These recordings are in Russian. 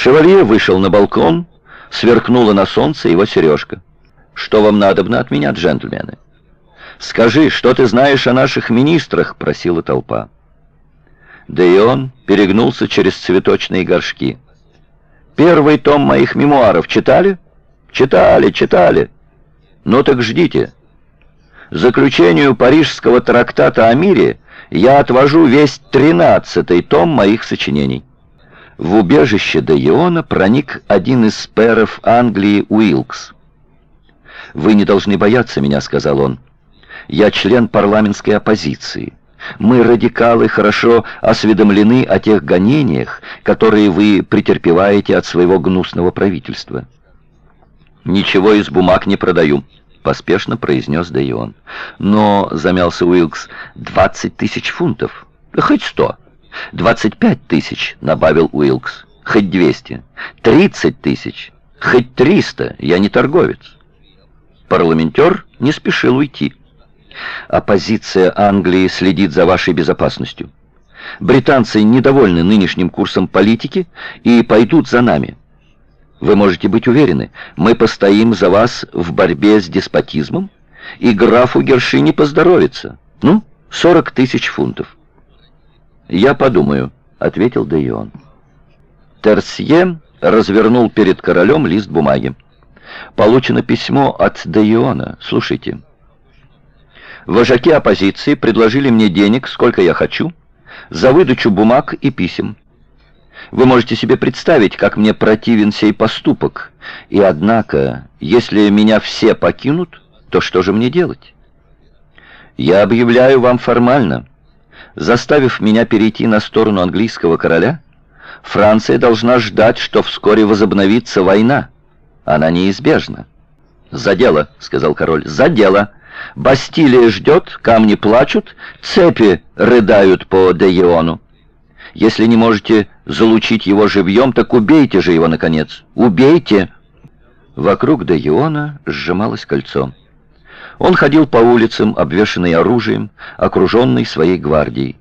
Шевалье вышел на балкон, сверкнула на солнце его сережка. «Что вам надобно от меня, джентльмены?» «Скажи, что ты знаешь о наших министрах?» — просила толпа. Да и он перегнулся через цветочные горшки. «Первый том моих мемуаров читали?» «Читали, читали». «Ну так ждите. Заключению Парижского трактата о мире я отвожу весь тринадцатый том моих сочинений». В убежище Деиона проник один из пэров Англии Уилкс. «Вы не должны бояться меня», — сказал он. «Я член парламентской оппозиции. Мы, радикалы, хорошо осведомлены о тех гонениях, которые вы претерпеваете от своего гнусного правительства». «Ничего из бумаг не продаю», — поспешно произнес Деион. «Но», — замялся Уилкс, — «двадцать тысяч фунтов. Хоть сто». «Двадцать пять тысяч», — добавил Уилкс. «Хоть двести». «Тридцать тысяч». «Хоть триста. Я не торговец». Парламентер не спешил уйти. Оппозиция Англии следит за вашей безопасностью. Британцы недовольны нынешним курсом политики и пойдут за нами. Вы можете быть уверены, мы постоим за вас в борьбе с деспотизмом, и графу Герши не поздоровится. Ну, сорок тысяч фунтов. «Я подумаю», — ответил Дейон. Терсье развернул перед королем лист бумаги. «Получено письмо от Дейона. Слушайте». Вожаки оппозиции предложили мне денег, сколько я хочу, за выдачу бумаг и писем. Вы можете себе представить, как мне противен сей поступок. И однако, если меня все покинут, то что же мне делать? Я объявляю вам формально, заставив меня перейти на сторону английского короля, Франция должна ждать, что вскоре возобновится война. Она неизбежна. «За дело», — сказал король, — «за дело. Бастилия ждет, камни плачут, цепи рыдают по Деиону. Если не можете залучить его живьем, так убейте же его, наконец. Убейте!» Вокруг Деиона сжималось кольцо. Он ходил по улицам, обвешанный оружием, окруженный своей гвардией.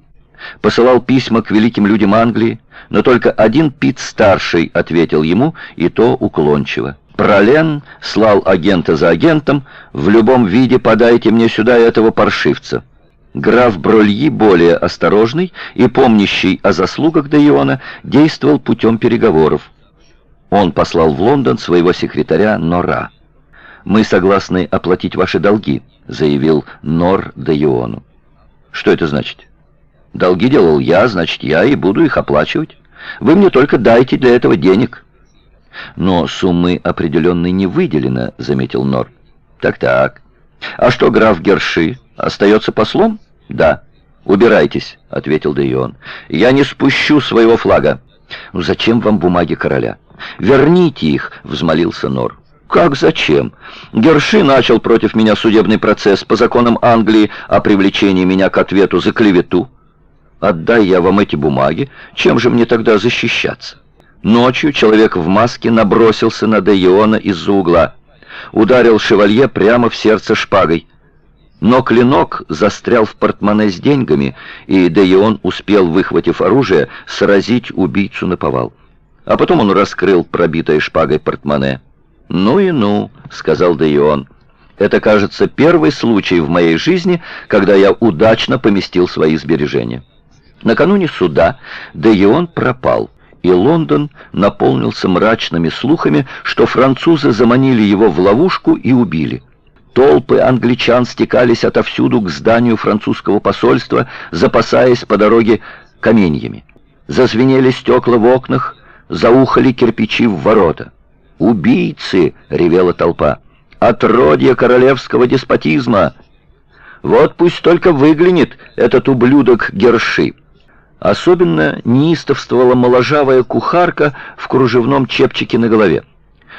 Посылал письма к великим людям Англии, но только один Пит-старший ответил ему, и то уклончиво. Пролен слал агента за агентом, в любом виде подайте мне сюда этого паршивца. Граф Брольи, более осторожный и помнящий о заслугах Деиона, действовал путем переговоров. Он послал в Лондон своего секретаря Нора. «Мы согласны оплатить ваши долги», — заявил Нор Деиону. «Что это значит?» «Долги делал я, значит, я и буду их оплачивать. Вы мне только дайте для этого денег». «Но суммы определенной не выделено», — заметил Нор. «Так-так. А что граф Герши? Остается послом?» «Да». «Убирайтесь», — ответил Дейон. «Я не спущу своего флага». «Ну зачем вам бумаги короля?» «Верните их», — взмолился Нор. «Как зачем? Герши начал против меня судебный процесс по законам Англии о привлечении меня к ответу за клевету. Отдай я вам эти бумаги, чем же мне тогда защищаться?» Ночью человек в маске набросился на Дейона из-за угла. Ударил шевалье прямо в сердце шпагой. Но клинок застрял в портмоне с деньгами, и Дейон успел, выхватив оружие, сразить убийцу на повал. А потом он раскрыл пробитое шпагой портмоне. «Ну и ну», — сказал Дейон. «Это, кажется, первый случай в моей жизни, когда я удачно поместил свои сбережения». Накануне суда Дейон пропал, и Лондон наполнился мрачными слухами, что французы заманили его в ловушку и убили. Толпы англичан стекались отовсюду к зданию французского посольства, запасаясь по дороге каменьями. Зазвенели стекла в окнах, заухали кирпичи в ворота. «Убийцы!» — ревела толпа. «Отродье королевского деспотизма!» «Вот пусть только выглянет этот ублюдок Герши!» Особенно неистовствовала моложавая кухарка в кружевном чепчике на голове.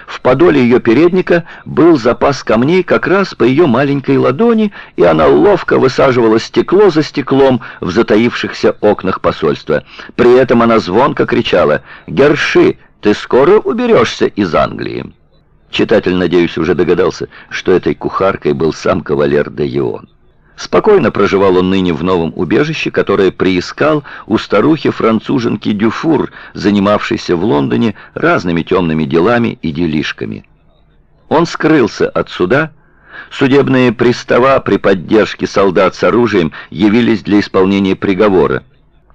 В подоле ее передника был запас камней как раз по ее маленькой ладони, и она ловко высаживала стекло за стеклом в затаившихся окнах посольства. При этом она звонко кричала «Герши, ты скоро уберешься из Англии. Читатель, надеюсь, уже догадался, что этой кухаркой был сам кавалер де Ион. Спокойно проживал он ныне в новом убежище, которое приискал у старухи-француженки Дюфур, занимавшейся в Лондоне разными темными делами и делишками. Он скрылся от суда, судебные пристава при поддержке солдат с оружием явились для исполнения приговора,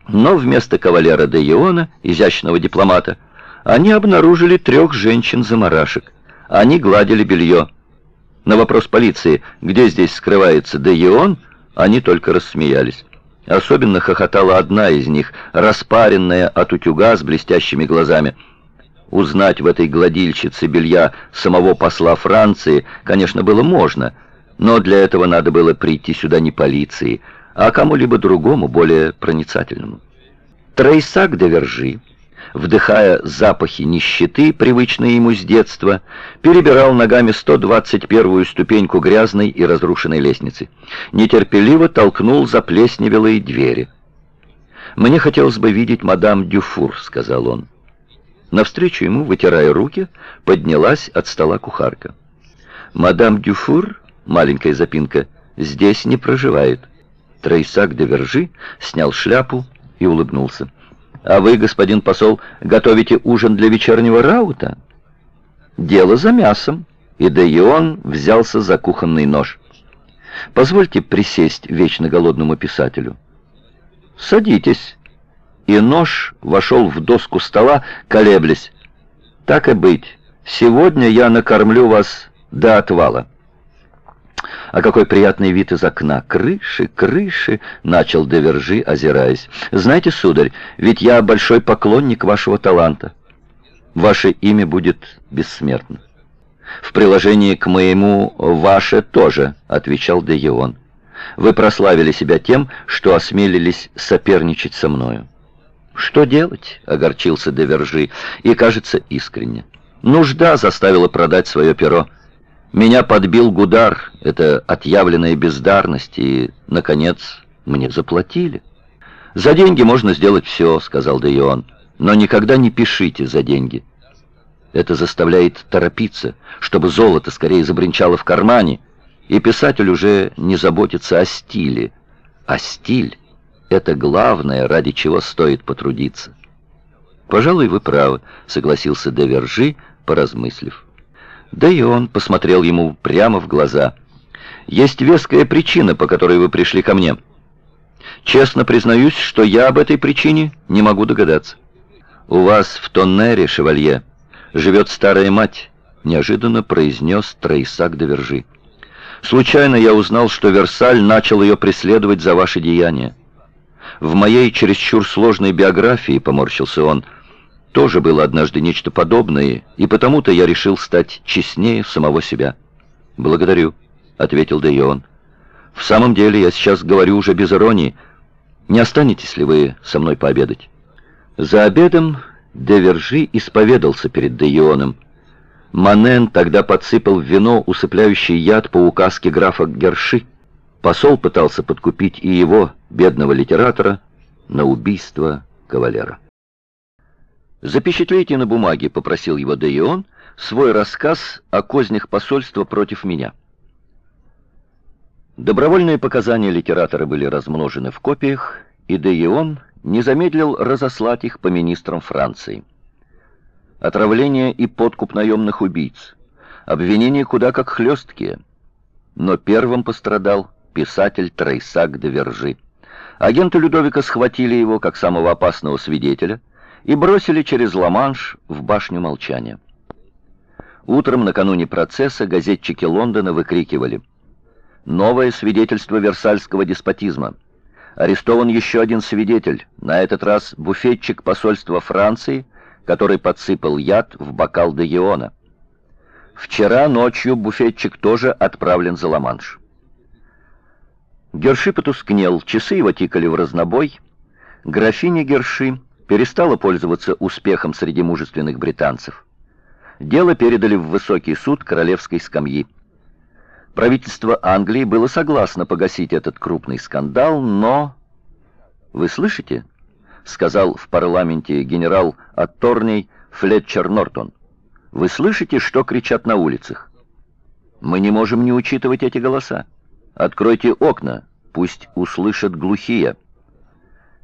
но вместо кавалера де Иона, изящного дипломата, они обнаружили трех женщин-замарашек. Они гладили белье. На вопрос полиции, где здесь скрывается Деион, они только рассмеялись. Особенно хохотала одна из них, распаренная от утюга с блестящими глазами. Узнать в этой гладильщице белья самого посла Франции, конечно, было можно, но для этого надо было прийти сюда не полиции, а кому-либо другому, более проницательному. Трейсак де Вержи вдыхая запахи нищеты, привычные ему с детства, перебирал ногами 121-ю ступеньку грязной и разрушенной лестницы. Нетерпеливо толкнул заплесневелые двери. «Мне хотелось бы видеть мадам Дюфур», — сказал он. Навстречу ему, вытирая руки, поднялась от стола кухарка. «Мадам Дюфур, маленькая запинка, здесь не проживает». Трейсак де Вержи снял шляпу и улыбнулся. А вы, господин посол, готовите ужин для вечернего раута? Дело за мясом. И Деион взялся за кухонный нож. Позвольте присесть вечно голодному писателю. Садитесь. И нож вошел в доску стола, колеблясь. Так и быть, сегодня я накормлю вас до отвала. А какой приятный вид из окна! Крыши, крыши!» — начал Девержи, озираясь. «Знаете, сударь, ведь я большой поклонник вашего таланта. Ваше имя будет бессмертно». «В приложении к моему «ваше» тоже», — отвечал Деион. «Вы прославили себя тем, что осмелились соперничать со мною». «Что делать?» — огорчился Девержи, и, кажется, искренне. «Нужда заставила продать свое перо». Меня подбил Гудар, это отъявленная бездарность, и, наконец, мне заплатили. «За деньги можно сделать все», — сказал Деион, — «но никогда не пишите за деньги». Это заставляет торопиться, чтобы золото скорее забринчало в кармане, и писатель уже не заботится о стиле. А стиль — это главное, ради чего стоит потрудиться. «Пожалуй, вы правы», — согласился Девержи, поразмыслив. Да и он посмотрел ему прямо в глаза. «Есть веская причина, по которой вы пришли ко мне. Честно признаюсь, что я об этой причине не могу догадаться. У вас в Тоннере, шевалье, живет старая мать», — неожиданно произнес Трейсак де Вержи. «Случайно я узнал, что Версаль начал ее преследовать за ваши деяния. В моей чересчур сложной биографии, — поморщился он, — тоже было однажды нечто подобное, и потому-то я решил стать честнее самого себя. «Благодарю», — ответил Дейон. «В самом деле, я сейчас говорю уже без иронии. Не останетесь ли вы со мной пообедать?» За обедом Девержи исповедался перед Дейоном. Манен тогда подсыпал в вино усыпляющий яд по указке графа Герши. Посол пытался подкупить и его, бедного литератора, на убийство кавалера. «Запечатлейте на бумаге», — попросил его Деион, — «свой рассказ о кознях посольства против меня». Добровольные показания литератора были размножены в копиях, и Деион не замедлил разослать их по министрам Франции. Отравление и подкуп наемных убийц, обвинения куда как хлесткие. Но первым пострадал писатель Трейсак де Вержи. Агенты Людовика схватили его как самого опасного свидетеля — и бросили через Ла-Манш в башню молчания. Утром накануне процесса газетчики Лондона выкрикивали «Новое свидетельство Версальского деспотизма! Арестован еще один свидетель, на этот раз буфетчик посольства Франции, который подсыпал яд в бокал де Геона. Вчера ночью буфетчик тоже отправлен за Ла-Манш». Герши потускнел, часы его тикали в разнобой. Графиня Герши перестала пользоваться успехом среди мужественных британцев. Дело передали в высокий суд королевской скамьи. Правительство Англии было согласно погасить этот крупный скандал, но... «Вы слышите?» — сказал в парламенте генерал Атторней Флетчер Нортон. «Вы слышите, что кричат на улицах? Мы не можем не учитывать эти голоса. Откройте окна, пусть услышат глухие.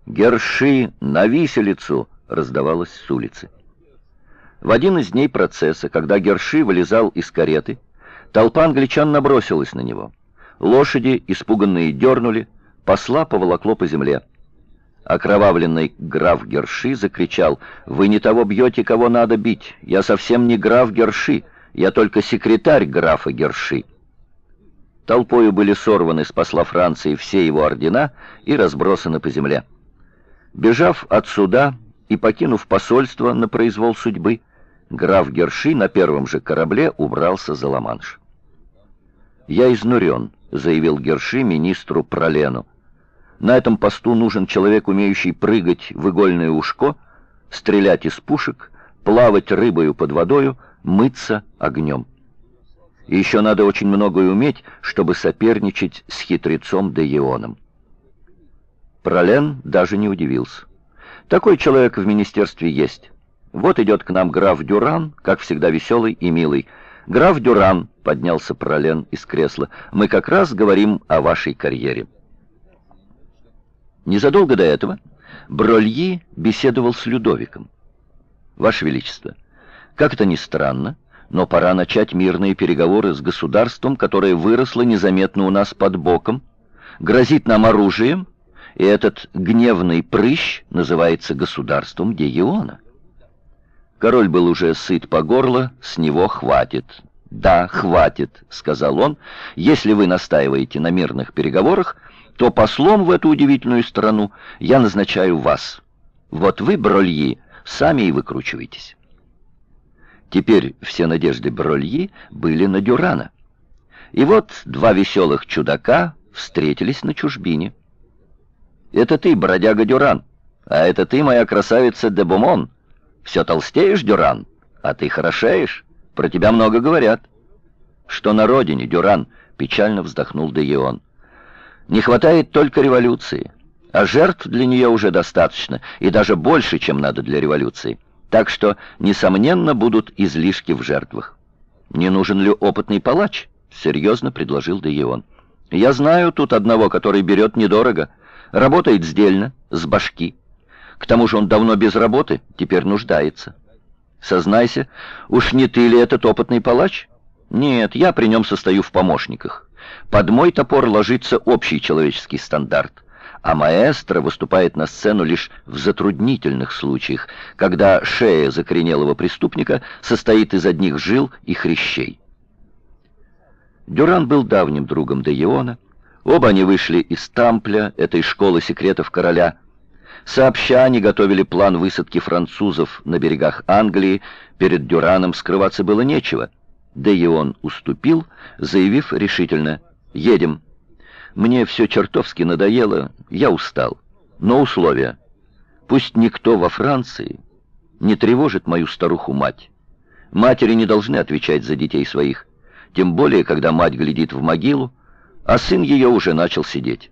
«Герши на виселицу!» — раздавалось с улицы. В один из дней процесса, когда Герши вылезал из кареты, толпа англичан набросилась на него. Лошади, испуганные, дернули, посла поволокло по земле. Окровавленный граф Герши закричал, «Вы не того бьете, кого надо бить. Я совсем не граф Герши, я только секретарь графа Герши». Толпою были сорваны с посла Франции все его ордена и разбросаны по земле. Бежав от суда и покинув посольство на произвол судьбы, граф Герши на первом же корабле убрался за Ла-Манш. «Я изнурен», — заявил Герши министру Пролену. «На этом посту нужен человек, умеющий прыгать в игольное ушко, стрелять из пушек, плавать рыбою под водою, мыться огнем». И еще надо очень многое уметь, чтобы соперничать с хитрецом Деионом. Пролен даже не удивился. Такой человек в министерстве есть. Вот идет к нам граф Дюран, как всегда веселый и милый. «Граф Дюран», — поднялся Пролен из кресла, — «мы как раз говорим о вашей карьере». Незадолго до этого Брольи беседовал с Людовиком. «Ваше Величество, как это ни странно, но пора начать мирные переговоры с государством, которое выросло незаметно у нас под боком, грозит нам оружием, и этот гневный прыщ называется государством Гегиона. Король был уже сыт по горло, с него хватит. «Да, хватит», — сказал он. «Если вы настаиваете на мирных переговорах, то послом в эту удивительную страну я назначаю вас. Вот вы, Брольи, сами и выкручиваетесь». Теперь все надежды Брольи были на Дюрана. И вот два веселых чудака встретились на чужбине. «Это ты, бродяга Дюран, а это ты, моя красавица де Бумон. Все толстеешь, Дюран, а ты хорошеешь, про тебя много говорят». «Что на родине, Дюран?» — печально вздохнул Деион. «Не хватает только революции, а жертв для нее уже достаточно, и даже больше, чем надо для революции». Так что, несомненно, будут излишки в жертвах. «Не нужен ли опытный палач?» — серьезно предложил Деион. «Я знаю тут одного, который берет недорого. Работает сдельно, с башки. К тому же он давно без работы, теперь нуждается. Сознайся, уж не ты ли этот опытный палач? Нет, я при нем состою в помощниках. Под мой топор ложится общий человеческий стандарт а маэстро выступает на сцену лишь в затруднительных случаях, когда шея закоренелого преступника состоит из одних жил и хрящей. Дюран был давним другом Деиона. Оба они вышли из Тампля, этой школы секретов короля. Сообща они готовили план высадки французов на берегах Англии. Перед Дюраном скрываться было нечего. Деион уступил, заявив решительно «Едем». Мне все чертовски надоело, я устал. Но условия. Пусть никто во Франции не тревожит мою старуху-мать. Матери не должны отвечать за детей своих, тем более, когда мать глядит в могилу, а сын ее уже начал сидеть.